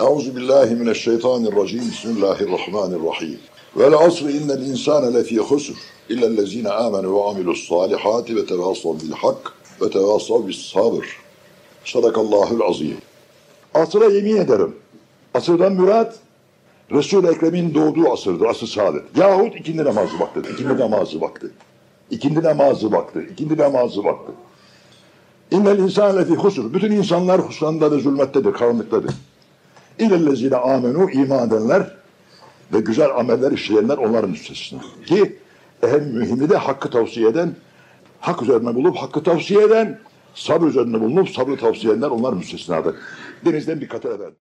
Euzu billahi mineşşeytanirracim. Bismillahirrahmanirrahim. Vel asri innel insane lefî husr illellezîne âmenû ve amilus salihâti ve tevâsav bil hak ve tevâsav bis sabır. Sadakallahul azim. Asıra yemin ederim. Asırdan mürat Resul-i Ekrem'in doğduğu asırdır, asır saadet. Yahut ikindi namazı vakti, ikindi namazı vakti. İkindi namazı vakti, ikindi namazı vakti. İnnel insan lefi husur. Bütün insanlar husrandadır, zulmettedir, karanlıktadır. İllellezine amenu iman edenler ve güzel ameller işleyenler onların müstesna. Ki en mühimi de hakkı tavsiye eden, hak üzerine bulup hakkı tavsiye eden, sabır üzerine bulunup sabrı tavsiye edenler onlar müstesnadır. Denizden bir katır efendim.